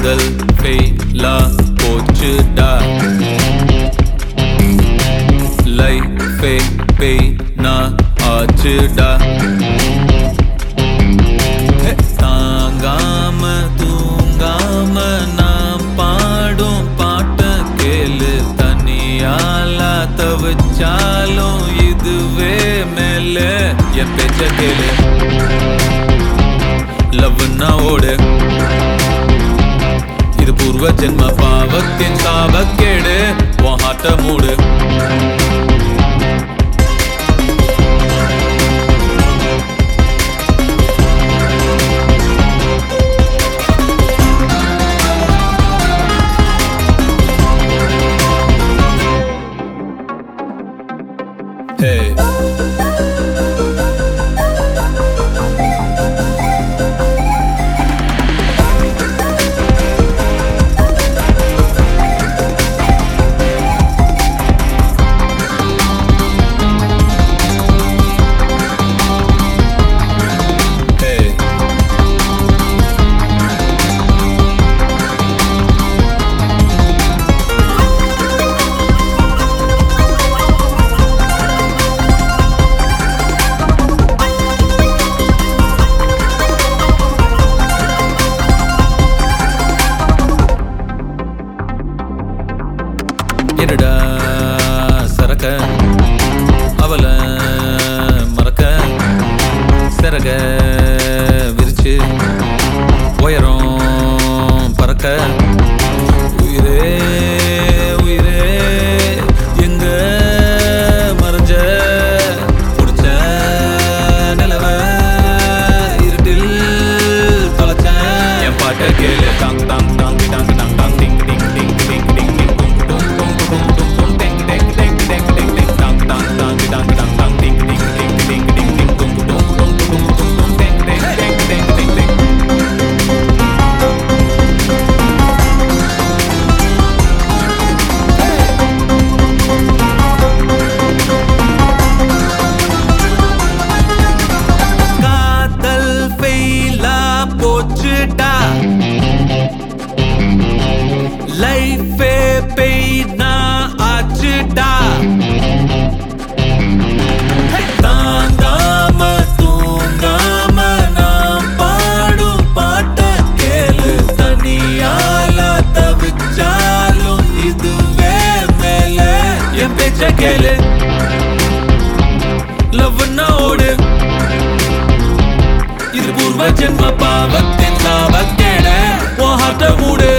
காதல் ஃபெயிலா போச்சுடா. லைஃபே பெய்னா ஆச்சுடா. தாங்காம தூங்காம நான் பாடும் பாட்ட கேளு. தனியாலா தவிச்சாலும் இதுவே மேல. என் பேச்ச கேளு. லவ்னா ஓடு. பூர்வ ஜென்ம பாவத்தின் சாபக்கேடு வாட்ட மூடு Hey. என் பாட்ட கேளு டாங் டாங் டாங் டாங் லைஃபே பெய்னா ஆச்சுடா. கேளு. லவ்னா ஓடு. இது பூர்வ ஜென்ம பாவத்தின் சாபக்கேட ஓ ஹார்ட்ட மூடு.